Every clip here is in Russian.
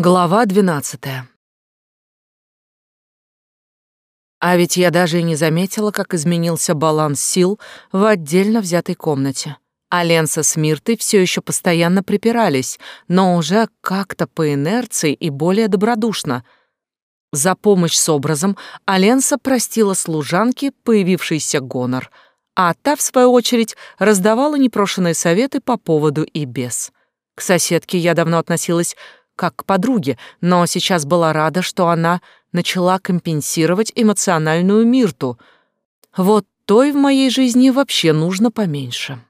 Глава двенадцатая. А ведь я даже и не заметила, как изменился баланс сил в отдельно взятой комнате. Аленса с Миртой все еще постоянно припирались, но уже как-то по инерции и более добродушно. За помощь с образом Аленса простила служанке появившийся гонор, а та, в свою очередь, раздавала непрошенные советы по поводу и без. К соседке я давно относилась как к подруге, но сейчас была рада, что она начала компенсировать эмоциональную Мирту. Вот той в моей жизни вообще нужно поменьше.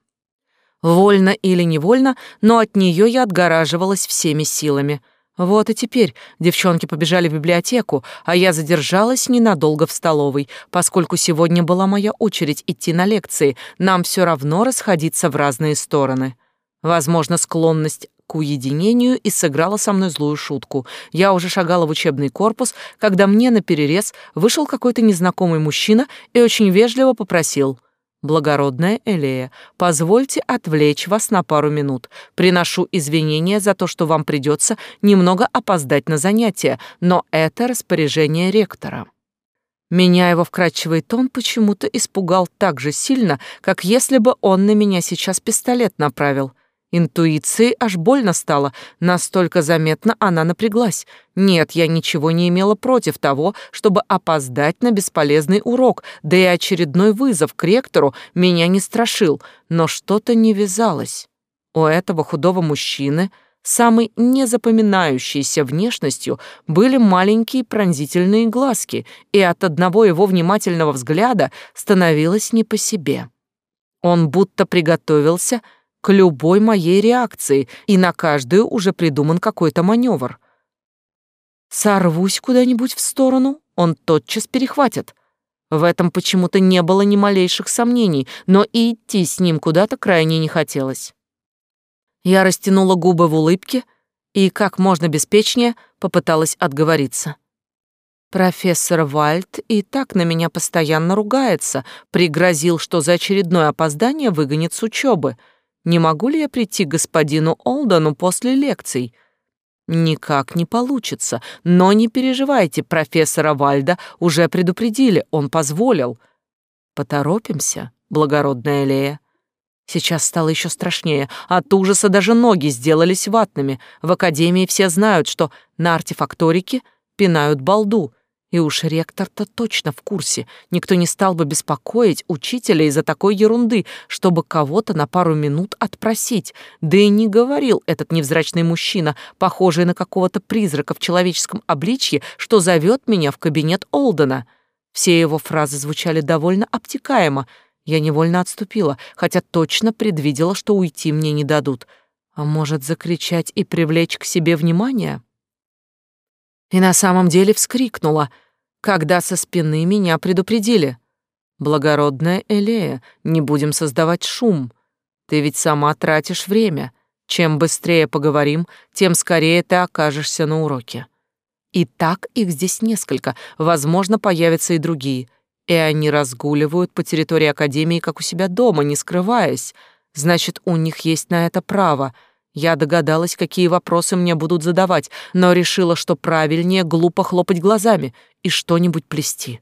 Вольно или невольно, но от нее я отгораживалась всеми силами. Вот и теперь девчонки побежали в библиотеку, а я задержалась ненадолго в столовой, поскольку сегодня была моя очередь идти на лекции, нам все равно расходиться в разные стороны. Возможно, склонность к уединению и сыграла со мной злую шутку. Я уже шагала в учебный корпус, когда мне на перерез вышел какой-то незнакомый мужчина и очень вежливо попросил «Благородная Элея, позвольте отвлечь вас на пару минут. Приношу извинения за то, что вам придется немного опоздать на занятия, но это распоряжение ректора». Меня его вкрадчивый тон почему-то испугал так же сильно, как если бы он на меня сейчас пистолет направил. Интуиции аж больно стало, настолько заметно она напряглась. Нет, я ничего не имела против того, чтобы опоздать на бесполезный урок, да и очередной вызов к ректору меня не страшил, но что-то не вязалось. У этого худого мужчины, самой незапоминающейся внешностью, были маленькие пронзительные глазки, и от одного его внимательного взгляда становилось не по себе. Он будто приготовился — к любой моей реакции, и на каждую уже придуман какой-то маневр. Сорвусь куда-нибудь в сторону, он тотчас перехватит. В этом почему-то не было ни малейших сомнений, но и идти с ним куда-то крайне не хотелось. Я растянула губы в улыбке и как можно беспечнее попыталась отговориться. Профессор Вальд и так на меня постоянно ругается, пригрозил, что за очередное опоздание выгонит с учебы — не могу ли я прийти к господину Олдону после лекций? Никак не получится, но не переживайте, профессора Вальда уже предупредили, он позволил. Поторопимся, благородная Лея. Сейчас стало еще страшнее. От ужаса даже ноги сделались ватными. В академии все знают, что на артефакторике пинают балду, и уж ректор-то точно в курсе. Никто не стал бы беспокоить учителя из-за такой ерунды, чтобы кого-то на пару минут отпросить. Да и не говорил этот невзрачный мужчина, похожий на какого-то призрака в человеческом обличье, что зовет меня в кабинет Олдена. Все его фразы звучали довольно обтекаемо. Я невольно отступила, хотя точно предвидела, что уйти мне не дадут. А может, закричать и привлечь к себе внимание? И на самом деле вскрикнула, когда со спины меня предупредили. «Благородная Элея, не будем создавать шум. Ты ведь сама тратишь время. Чем быстрее поговорим, тем скорее ты окажешься на уроке». И так их здесь несколько, возможно, появятся и другие. И они разгуливают по территории Академии, как у себя дома, не скрываясь. Значит, у них есть на это право — я догадалась, какие вопросы мне будут задавать, но решила, что правильнее глупо хлопать глазами и что-нибудь плести.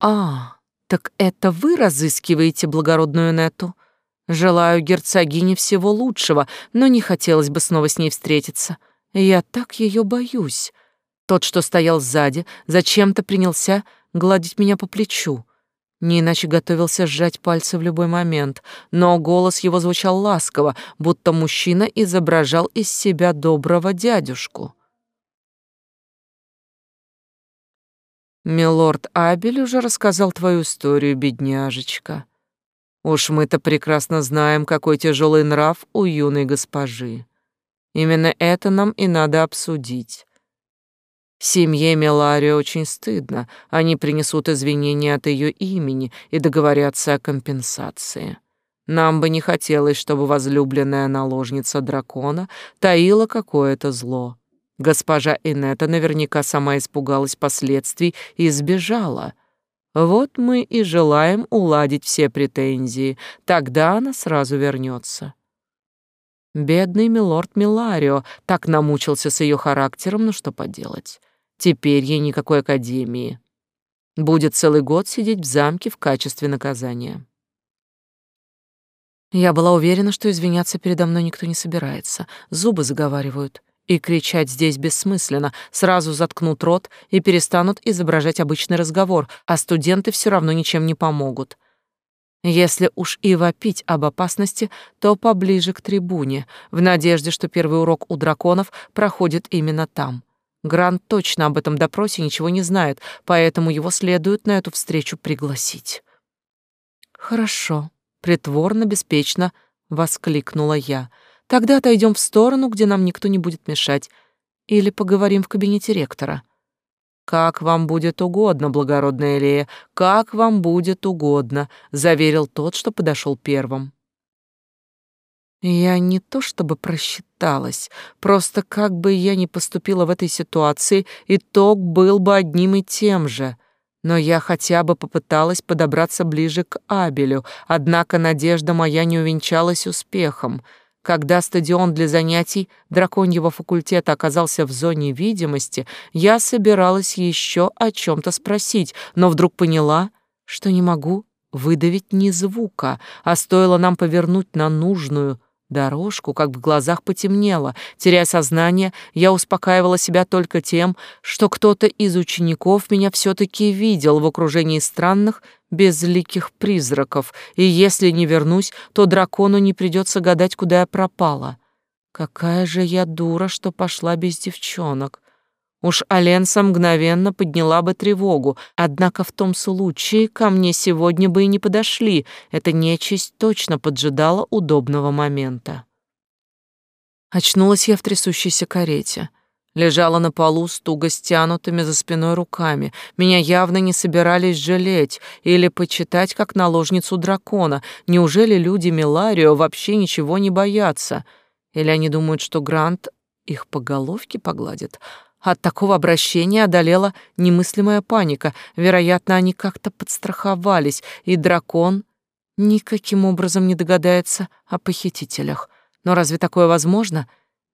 «А, так это вы разыскиваете благородную Нету? Желаю герцогине всего лучшего, но не хотелось бы снова с ней встретиться. Я так ее боюсь». Тот, что стоял сзади, зачем-то принялся гладить меня по плечу. Не иначе готовился сжать пальцы в любой момент, но голос его звучал ласково, будто мужчина изображал из себя доброго дядюшку. «Милорд Абель уже рассказал твою историю, бедняжечка. Уж мы-то прекрасно знаем, какой тяжелый нрав у юной госпожи. Именно это нам и надо обсудить. Семье Меларио очень стыдно. Они принесут извинения от ее имени и договорятся о компенсации. Нам бы не хотелось, чтобы возлюбленная наложница дракона таила какое-то зло. Госпожа Инета наверняка сама испугалась последствий и сбежала. Вот мы и желаем уладить все претензии, тогда она сразу вернется. Бедный милорд Миларио так намучился с ее характером, ну что поделать. Теперь ей никакой академии. Будет целый год сидеть в замке в качестве наказания. Я была уверена, что извиняться передо мной никто не собирается. Зубы заговаривают. И кричать здесь бессмысленно. Сразу заткнут рот и перестанут изображать обычный разговор, а студенты все равно ничем не помогут. Если уж и вопить об опасности, то поближе к трибуне, в надежде, что первый урок у драконов проходит именно там. Грант точно об этом допросе ничего не знает, поэтому его следует на эту встречу пригласить. Хорошо, притворно, беспечно воскликнула я. Тогда отойдем в сторону, где нам никто не будет мешать, или поговорим в кабинете ректора. Как вам будет угодно, благородная Лея, как вам будет угодно, заверил тот, что подошел первым. Я не то чтобы просчиталась, просто как бы я ни поступила в этой ситуации, итог был бы одним и тем же. Но я хотя бы попыталась подобраться ближе к Абелю, однако надежда моя не увенчалась успехом. Когда стадион для занятий драконьего факультета оказался в зоне видимости, я собиралась еще о чем-то спросить, но вдруг поняла, что не могу выдавить ни звука, а стоило нам повернуть на нужную дорожку, как в глазах потемнело. Теряя сознание, я успокаивала себя только тем, что кто-то из учеников меня все-таки видел в окружении странных, безликих призраков, и если не вернусь, то дракону не придется гадать, куда я пропала. Какая же я дура, что пошла без девчонок. Уж Аленса мгновенно подняла бы тревогу, однако в том случае ко мне сегодня бы и не подошли, эта нечисть точно поджидала удобного момента. Очнулась я в трясущейся карете. Лежала на полу с туго стянутыми за спиной руками. Меня явно не собирались жалеть или почитать как наложницу дракона. Неужели люди Миларио вообще ничего не боятся? Или они думают, что Грант их по головке погладит? От такого обращения одолела немыслимая паника. Вероятно, они как-то подстраховались, и дракон никаким образом не догадается о похитителях. Но разве такое возможно?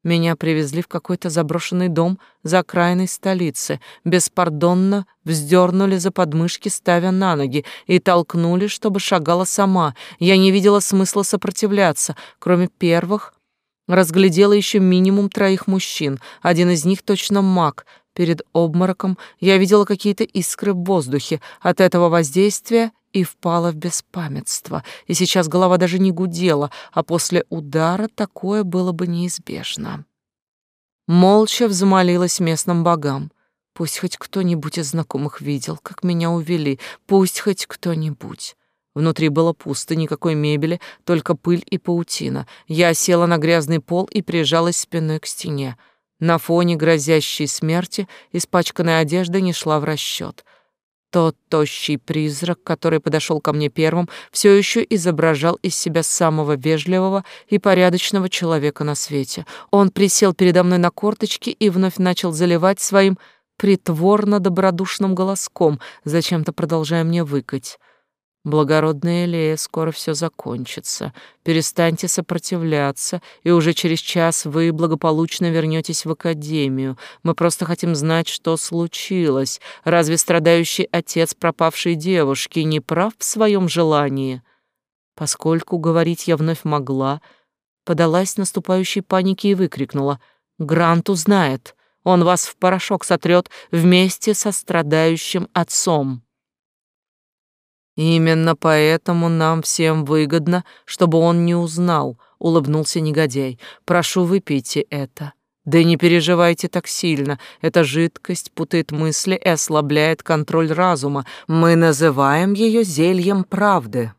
Меня привезли в какой-то заброшенный дом за окраиной столицы, беспардонно вздернули за подмышки, ставя на ноги, и толкнули, чтобы шагала сама. Я не видела смысла сопротивляться, кроме первых Разглядела еще минимум троих мужчин, один из них точно маг. Перед обмороком я видела какие-то искры в воздухе от этого воздействия и впала в беспамятство. И сейчас голова даже не гудела, а после удара такое было бы неизбежно. Молча взмолилась местным богам. Пусть хоть кто-нибудь из знакомых видел, как меня увели, пусть хоть кто-нибудь. Внутри было пусто, никакой мебели, только пыль и паутина. Я села на грязный пол и прижалась спиной к стене. На фоне грозящей смерти испачканная одежда не шла в расчет. Тот тощий призрак, который подошел ко мне первым, все еще изображал из себя самого вежливого и порядочного человека на свете. Он присел передо мной на корточки и вновь начал заливать своим притворно-добродушным голоском, зачем-то продолжая мне выкать. Благородная Лея, скоро все закончится. Перестаньте сопротивляться, и уже через час вы благополучно вернетесь в академию. Мы просто хотим знать, что случилось. Разве страдающий отец пропавшей девушки не прав в своем желании? Поскольку говорить я вновь могла, подалась наступающей панике и выкрикнула. «Грант узнает! Он вас в порошок сотрет вместе со страдающим отцом!» Именно поэтому нам всем выгодно, чтобы он не узнал, улыбнулся негодяй. Прошу, выпейте это. Да не переживайте так сильно. Эта жидкость путает мысли и ослабляет контроль разума. Мы называем ее зельем правды.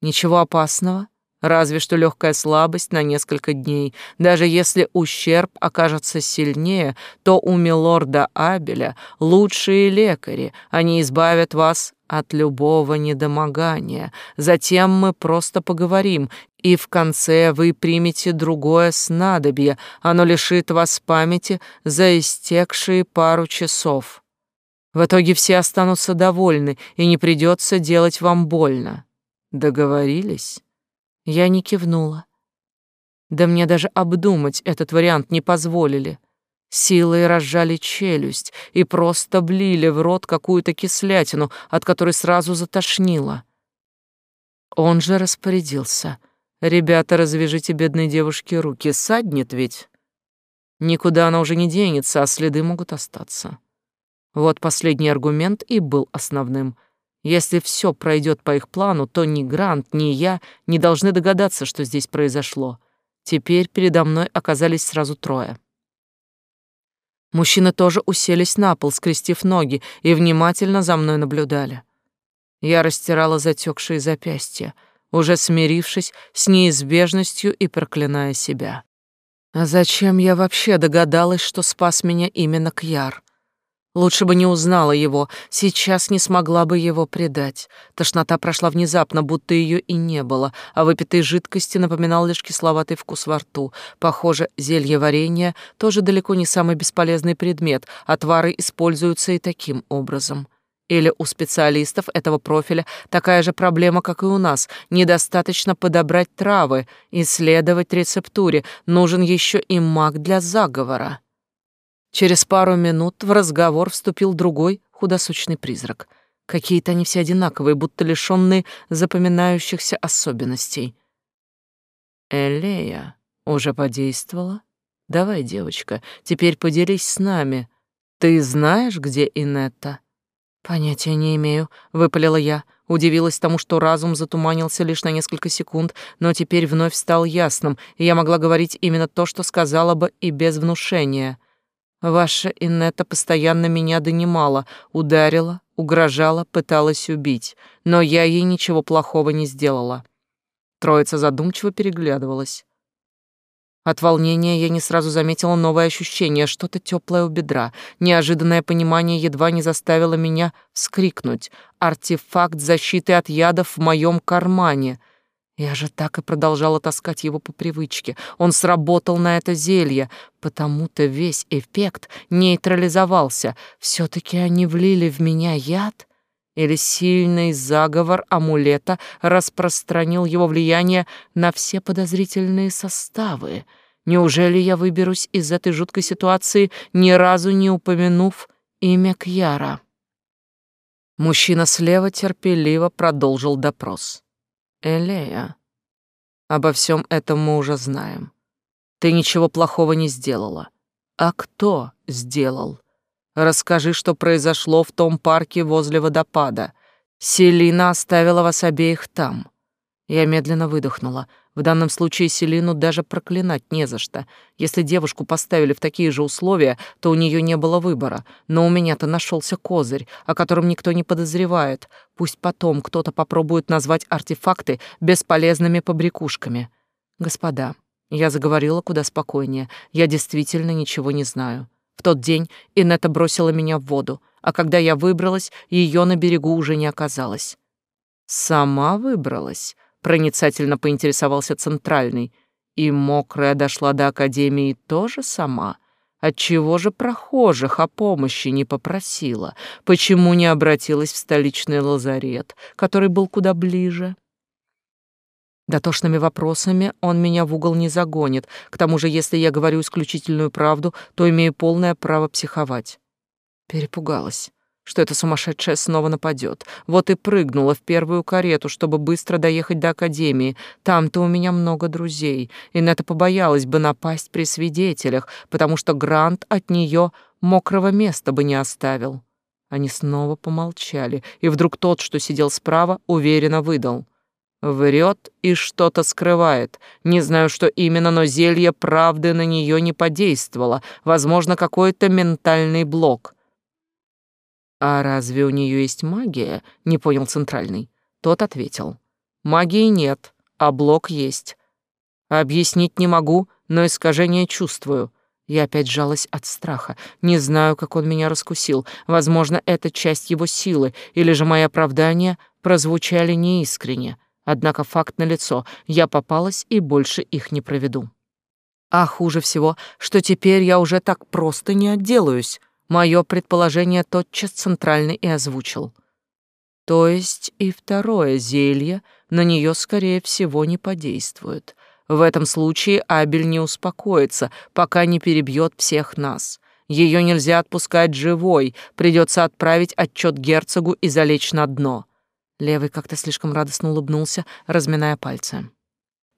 Ничего опасного, разве что легкая слабость на несколько дней. Даже если ущерб окажется сильнее, то у милорда Абеля лучшие лекари. Они избавят вас от любого недомогания. Затем мы просто поговорим, и в конце вы примете другое снадобье. Оно лишит вас памяти за истекшие пару часов. В итоге все останутся довольны, и не придется делать вам больно. Договорились?» Я не кивнула. Да мне даже обдумать этот вариант не позволили. Силой разжали челюсть и просто блили в рот какую-то кислятину, от которой сразу затошнило. Он же распорядился. «Ребята, развяжите бедной девушке руки, саднет ведь». Никуда она уже не денется, а следы могут остаться. Вот последний аргумент и был основным. Если все пройдет по их плану, то ни Грант, ни я не должны догадаться, что здесь произошло. Теперь передо мной оказались сразу трое. Мужчины тоже уселись на пол, скрестив ноги, и внимательно за мной наблюдали. Я растирала затекшие запястья, уже смирившись с неизбежностью и проклиная себя. А зачем я вообще догадалась, что спас меня именно Кьяр? Лучше бы не узнала его, сейчас не смогла бы его предать. Тошнота прошла внезапно, будто ее и не было, а выпитой жидкости напоминал лишь кисловатый вкус во рту. Похоже, зелье варенья тоже далеко не самый бесполезный предмет, отвары используются и таким образом. Или у специалистов этого профиля такая же проблема, как и у нас. Недостаточно подобрать травы, исследовать рецептуре, нужен еще и маг для заговора. Через пару минут в разговор вступил другой худосочный призрак. Какие-то они все одинаковые, будто лишённые запоминающихся особенностей. Элея уже подействовала? Давай, девочка, теперь поделись с нами. Ты знаешь, где Инетта? Понятия не имею, выпалила я. Удивилась тому, что разум затуманился лишь на несколько секунд, но теперь вновь стал ясным, и я могла говорить именно то, что сказала бы и без внушения. Ваша Инетта постоянно меня донимала, ударила, угрожала, пыталась убить, но я ей ничего плохого не сделала. Троица задумчиво переглядывалась. От волнения я не сразу заметила новое ощущение, что-то теплое у бедра. Неожиданное понимание едва не заставило меня вскрикнуть. Артефакт защиты от ядов в моем кармане. Я же так и продолжала таскать его по привычке. Он сработал на это зелье, потому-то весь эффект нейтрализовался. все таки они влили в меня яд? Или сильный заговор амулета распространил его влияние на все подозрительные составы? Неужели я выберусь из этой жуткой ситуации, ни разу не упомянув имя Кьяра? Мужчина слева терпеливо продолжил допрос. Элея, обо всем этом мы уже знаем. Ты ничего плохого не сделала. А кто сделал? Расскажи, что произошло в том парке возле водопада. Селина оставила вас обеих там. Я медленно выдохнула. В данном случае Селину даже проклинать не за что. Если девушку поставили в такие же условия, то у нее не было выбора. Но у меня-то нашелся козырь, о котором никто не подозревает. Пусть потом кто-то попробует назвать артефакты бесполезными побрякушками. Господа, я заговорила куда спокойнее. Я действительно ничего не знаю. В тот день Инета бросила меня в воду, а когда я выбралась, ее на берегу уже не оказалось. Сама выбралась проницательно поинтересовался центральный. И мокрая дошла до академии тоже сама. Отчего же прохожих о помощи не попросила? Почему не обратилась в столичный лазарет, который был куда ближе? Дотошными вопросами он меня в угол не загонит. К тому же, если я говорю исключительную правду, то имею полное право психовать. Перепугалась что эта сумасшедшая снова нападет. Вот и прыгнула в первую карету, чтобы быстро доехать до академии. Там-то у меня много друзей. И Нета побоялась бы напасть при свидетелях, потому что Грант от нее мокрого места бы не оставил. Они снова помолчали, и вдруг тот, что сидел справа, уверенно выдал. Врет и что-то скрывает. Не знаю, что именно, но зелье правды на нее не подействовало. Возможно, какой-то ментальный блок. «А разве у нее есть магия?» — не понял Центральный. Тот ответил. «Магии нет, а блок есть. Объяснить не могу, но искажение чувствую». Я опять жалась от страха. Не знаю, как он меня раскусил. Возможно, это часть его силы, или же мои оправдания прозвучали неискренне. Однако факт налицо. Я попалась и больше их не проведу. А хуже всего, что теперь я уже так просто не отделаюсь. Мое предположение тотчас центральный и озвучил. То есть и второе зелье на нее, скорее всего, не подействует. В этом случае Абель не успокоится, пока не перебьет всех нас. Ее нельзя отпускать живой, придется отправить отчет герцогу и залечь на дно. Левый как-то слишком радостно улыбнулся, разминая пальцы.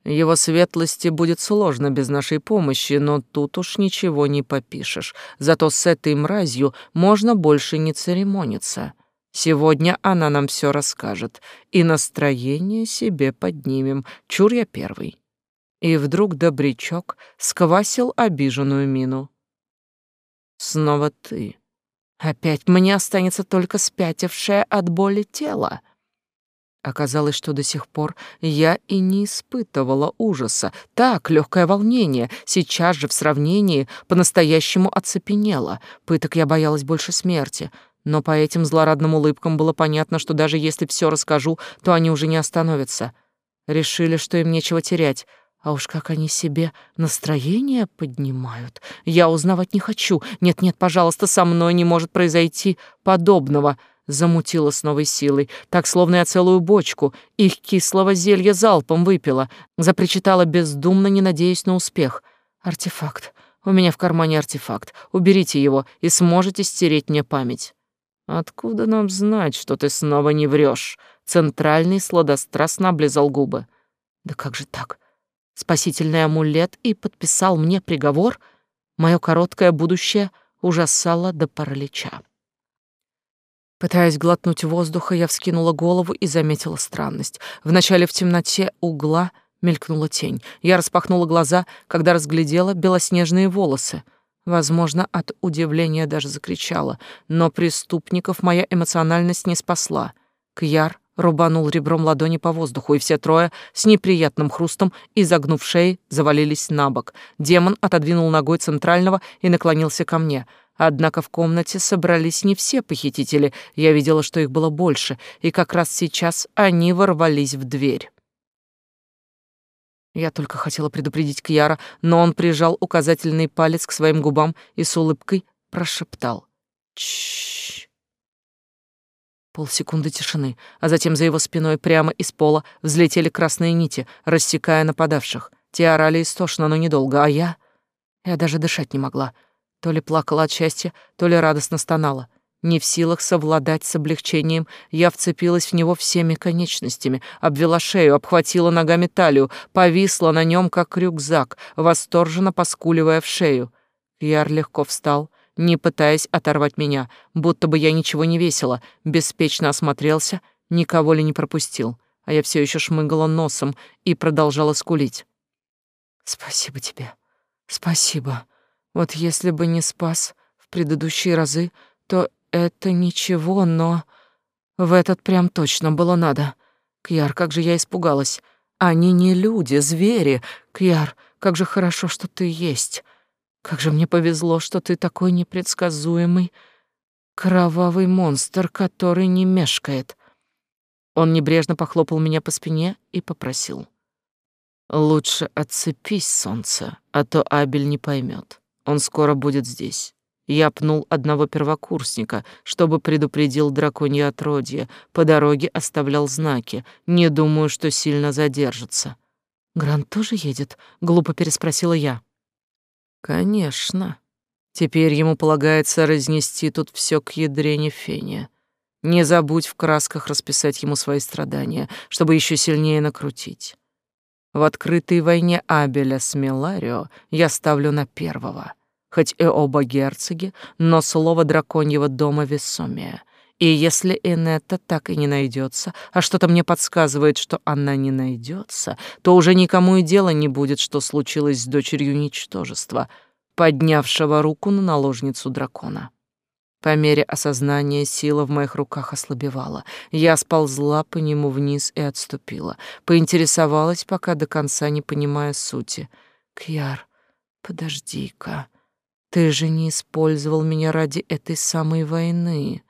Его светлости будет сложно без нашей помощи, но тут уж ничего не попишешь. Зато с этой мразью можно больше не церемониться. Сегодня она нам все расскажет, и настроение себе поднимем. Чур я первый. И вдруг добрячок сквасил обиженную мину. Снова ты. Опять мне останется только спятившее от боли тело. Оказалось, что до сих пор я и не испытывала ужаса. Так, легкое волнение, сейчас же в сравнении по-настоящему оцепенело. Пыток я боялась больше смерти. Но по этим злорадным улыбкам было понятно, что даже если все расскажу, то они уже не остановятся. Решили, что им нечего терять. А уж как они себе настроение поднимают. Я узнавать не хочу. Нет-нет, пожалуйста, со мной не может произойти подобного замутила с новой силой, так словно я целую бочку их кислого зелья залпом выпила, запричитала бездумно, не надеясь на успех. Артефакт. У меня в кармане артефакт. Уберите его, и сможете стереть мне память. Откуда нам знать, что ты снова не врешь? Центральный сладострастно облизал губы. Да как же так? Спасительный амулет и подписал мне приговор? Мое короткое будущее ужасало до паралича. Пытаясь глотнуть воздуха, я вскинула голову и заметила странность. Вначале в темноте угла мелькнула тень. Я распахнула глаза, когда разглядела белоснежные волосы. Возможно, от удивления даже закричала, но преступников моя эмоциональность не спасла. Кьяр рубанул ребром ладони по воздуху, и все трое с неприятным хрустом, изогнув шеи, завалились на бок. Демон отодвинул ногой центрального и наклонился ко мне — Однако в комнате собрались не все похитители, я видела, что их было больше, и как раз сейчас они ворвались в дверь. Я только хотела предупредить Кьяра, но он прижал указательный палец к своим губам и с улыбкой прошептал. Чш. Полсекунды тишины, а затем за его спиной прямо из пола взлетели красные нити, рассекая нападавших. Те орали истошно, но недолго, а я... Я даже дышать не могла. То ли плакала от счастья, то ли радостно стонала. Не в силах совладать с облегчением, я вцепилась в него всеми конечностями, обвела шею, обхватила ногами талию, повисла на нем, как рюкзак, восторженно поскуливая в шею. Яр легко встал, не пытаясь оторвать меня, будто бы я ничего не весила, беспечно осмотрелся, никого ли не пропустил, а я все еще шмыгала носом и продолжала скулить. «Спасибо тебе, спасибо», вот если бы не спас в предыдущие разы, то это ничего, но в этот прям точно было надо. Кьяр, как же я испугалась. Они не люди, звери. Кьяр, как же хорошо, что ты есть. Как же мне повезло, что ты такой непредсказуемый, кровавый монстр, который не мешкает. Он небрежно похлопал меня по спине и попросил. «Лучше отцепись, солнце, а то Абель не поймет. Он скоро будет здесь. Я пнул одного первокурсника, чтобы предупредил драконье отродье. По дороге оставлял знаки. Не думаю, что сильно задержится. «Грант тоже едет?» — глупо переспросила я. «Конечно. Теперь ему полагается разнести тут все к ядрене фене. Не забудь в красках расписать ему свои страдания, чтобы еще сильнее накрутить. В открытой войне Абеля с Меларио я ставлю на первого» хоть и оба герцоги, но слово драконьего дома весомее. И если Инетта так и не найдется, а что-то мне подсказывает, что она не найдется, то уже никому и дела не будет, что случилось с дочерью ничтожества, поднявшего руку на наложницу дракона. По мере осознания сила в моих руках ослабевала. Я сползла по нему вниз и отступила. Поинтересовалась, пока до конца не понимая сути. «Кьяр, подожди-ка». Ты же не использовал меня ради этой самой войны.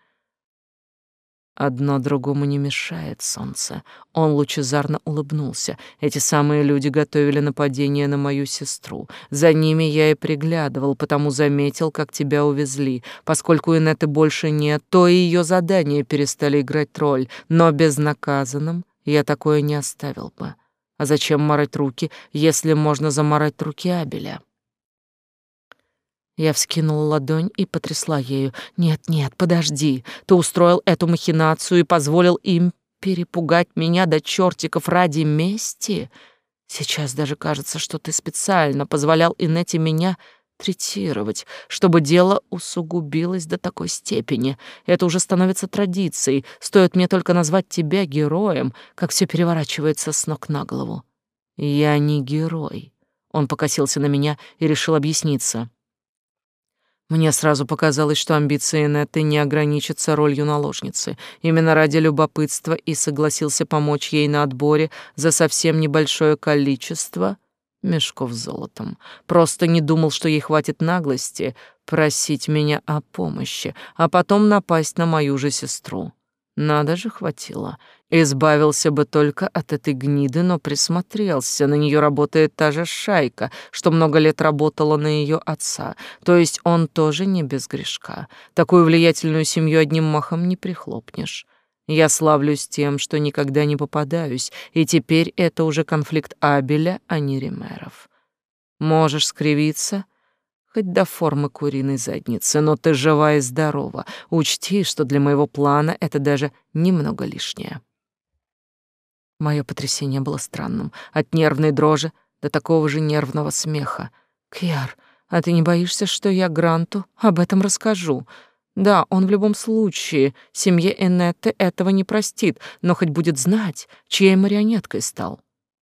Одно другому не мешает, солнце. Он лучезарно улыбнулся. Эти самые люди готовили нападение на мою сестру. За ними я и приглядывал, потому заметил, как тебя увезли. Поскольку Инеты больше нет, то и ее задания перестали играть роль. Но безнаказанным я такое не оставил бы. А зачем марать руки, если можно замарать руки Абеля? Я вскинула ладонь и потрясла ею. «Нет, нет, подожди. Ты устроил эту махинацию и позволил им перепугать меня до чертиков ради мести? Сейчас даже кажется, что ты специально позволял Инете меня третировать, чтобы дело усугубилось до такой степени. Это уже становится традицией. Стоит мне только назвать тебя героем, как все переворачивается с ног на голову. Я не герой. Он покосился на меня и решил объясниться. Мне сразу показалось, что амбиции Нетты не ограничатся ролью наложницы. Именно ради любопытства и согласился помочь ей на отборе за совсем небольшое количество мешков с золотом. Просто не думал, что ей хватит наглости просить меня о помощи, а потом напасть на мою же сестру. Надо же, хватило. Избавился бы только от этой гниды, но присмотрелся. На нее работает та же шайка, что много лет работала на ее отца. То есть он тоже не без грешка. Такую влиятельную семью одним махом не прихлопнешь. Я славлюсь тем, что никогда не попадаюсь, и теперь это уже конфликт Абеля, а не Ремеров. Можешь скривиться, хоть до формы куриной задницы, но ты жива и здорова. Учти, что для моего плана это даже немного лишнее. Мое потрясение было странным, от нервной дрожи до такого же нервного смеха. Кьяр, а ты не боишься, что я Гранту об этом расскажу? Да, он в любом случае семье Энетты этого не простит, но хоть будет знать, чьей марионеткой стал.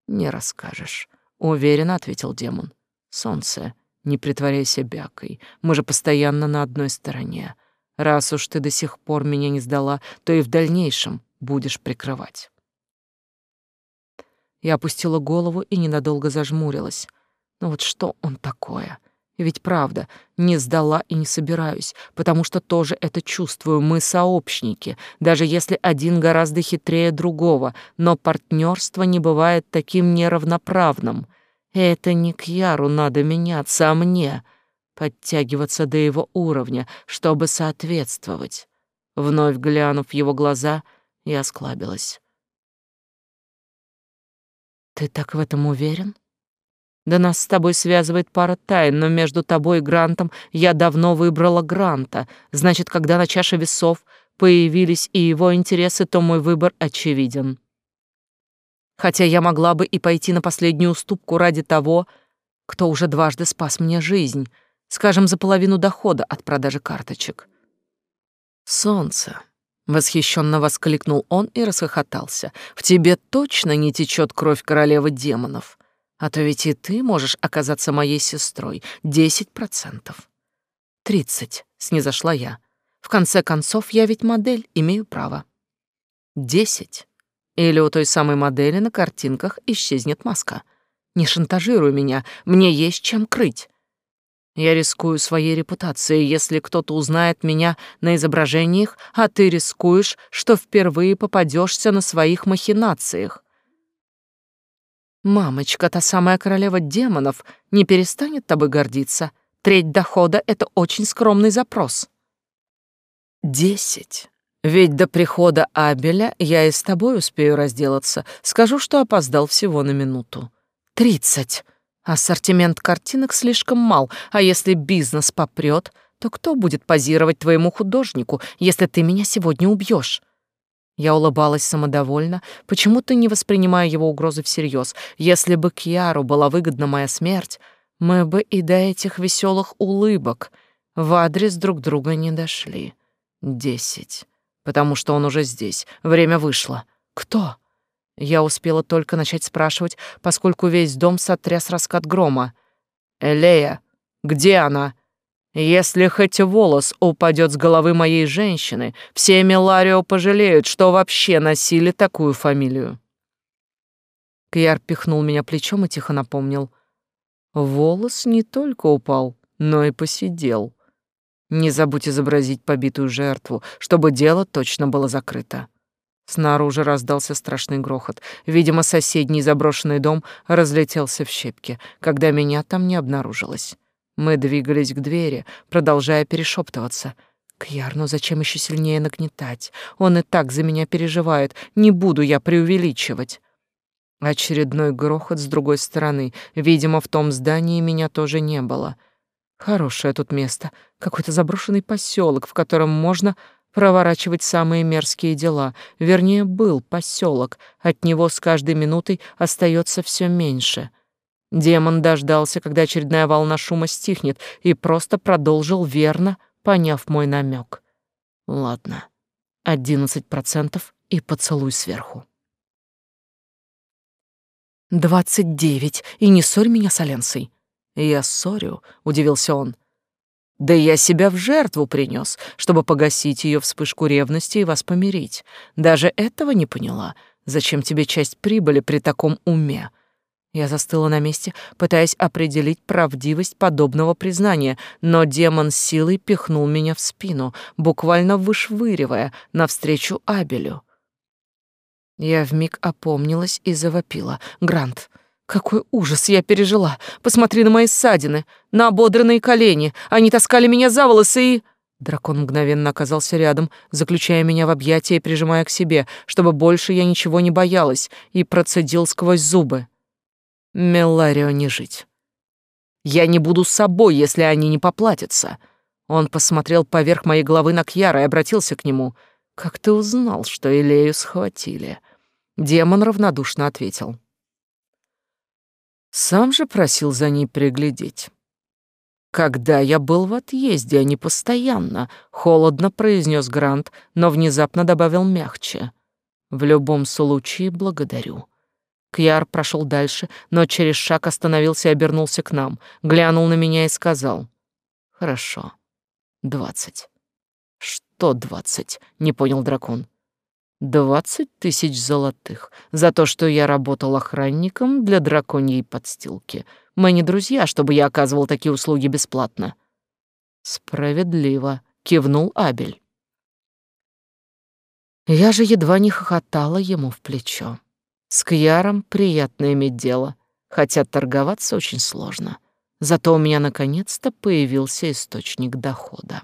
Не расскажешь, уверенно ответил демон. Солнце, не притворяйся бякой. Мы же постоянно на одной стороне. Раз уж ты до сих пор меня не сдала, то и в дальнейшем будешь прикрывать. Я опустила голову и ненадолго зажмурилась. Но ну вот что он такое? Ведь правда, не сдала и не собираюсь, потому что тоже это чувствую. Мы сообщники, даже если один гораздо хитрее другого, но партнерство не бывает таким неравноправным — это не к Яру надо меняться, а мне подтягиваться до его уровня, чтобы соответствовать. Вновь глянув в его глаза, я склабилась. Ты так в этом уверен? Да нас с тобой связывает пара тайн, но между тобой и Грантом я давно выбрала Гранта. Значит, когда на чаше весов появились и его интересы, то мой выбор очевиден хотя я могла бы и пойти на последнюю уступку ради того, кто уже дважды спас мне жизнь, скажем, за половину дохода от продажи карточек. «Солнце!» — восхищенно воскликнул он и расхохотался. «В тебе точно не течет кровь королевы демонов, а то ведь и ты можешь оказаться моей сестрой. Десять процентов». «Тридцать», — снизошла я. «В конце концов, я ведь модель, имею право». «Десять». Или у той самой модели на картинках исчезнет маска. Не шантажируй меня, мне есть чем крыть. Я рискую своей репутацией, если кто-то узнает меня на изображениях, а ты рискуешь, что впервые попадешься на своих махинациях. Мамочка, та самая королева демонов, не перестанет тобой гордиться. Треть дохода — это очень скромный запрос. Десять. Ведь до прихода Абеля я и с тобой успею разделаться. Скажу, что опоздал всего на минуту. Тридцать. Ассортимент картинок слишком мал, а если бизнес попрет, то кто будет позировать твоему художнику, если ты меня сегодня убьешь? Я улыбалась самодовольно, почему-то не воспринимая его угрозы всерьез. Если бы Кьяру была выгодна моя смерть, мы бы и до этих веселых улыбок в адрес друг друга не дошли. Десять потому что он уже здесь. Время вышло. Кто? Я успела только начать спрашивать, поскольку весь дом сотряс раскат грома. Элея, где она? Если хоть волос упадет с головы моей женщины, все Миларио пожалеют, что вообще носили такую фамилию. Кьяр пихнул меня плечом и тихо напомнил. Волос не только упал, но и посидел. Не забудь изобразить побитую жертву, чтобы дело точно было закрыто. Снаружи раздался страшный грохот. Видимо, соседний заброшенный дом разлетелся в щепки, когда меня там не обнаружилось. Мы двигались к двери, продолжая перешептываться. Кьяр, ну зачем еще сильнее нагнетать? Он и так за меня переживает. Не буду я преувеличивать. Очередной грохот с другой стороны. Видимо, в том здании меня тоже не было. Хорошее тут место. Какой-то заброшенный поселок, в котором можно проворачивать самые мерзкие дела. Вернее, был поселок. От него с каждой минутой остается все меньше. Демон дождался, когда очередная волна шума стихнет, и просто продолжил верно, поняв мой намек. Ладно, одиннадцать процентов и поцелуй сверху. «Двадцать девять, и не ссорь меня с Аленсой». «Я ссорю», — удивился он. «Да я себя в жертву принес, чтобы погасить ее вспышку ревности и вас помирить. Даже этого не поняла. Зачем тебе часть прибыли при таком уме?» Я застыла на месте, пытаясь определить правдивость подобного признания, но демон силой пихнул меня в спину, буквально вышвыривая навстречу Абелю. Я вмиг опомнилась и завопила. «Грант, какой ужас я пережила! Посмотри на мои ссадины, на ободранные колени! Они таскали меня за волосы и...» Дракон мгновенно оказался рядом, заключая меня в объятия и прижимая к себе, чтобы больше я ничего не боялась, и процедил сквозь зубы. «Мелларио не жить. Я не буду с собой, если они не поплатятся». Он посмотрел поверх моей головы на Кьяра и обратился к нему. «Как ты узнал, что Илею схватили?» Демон равнодушно ответил. Сам же просил за ней приглядеть. Когда я был в отъезде, а не постоянно, холодно произнес Грант, но внезапно добавил мягче. В любом случае, благодарю. Кьяр прошел дальше, но через шаг остановился и обернулся к нам, глянул на меня и сказал. «Хорошо. Двадцать». «Что двадцать?» — не понял дракон. Двадцать тысяч золотых за то, что я работал охранником для драконьей подстилки. Мы не друзья, чтобы я оказывал такие услуги бесплатно. Справедливо, кивнул Абель. Я же едва не хохотала ему в плечо. С Кьяром приятно иметь дело, хотя торговаться очень сложно. Зато у меня наконец-то появился источник дохода.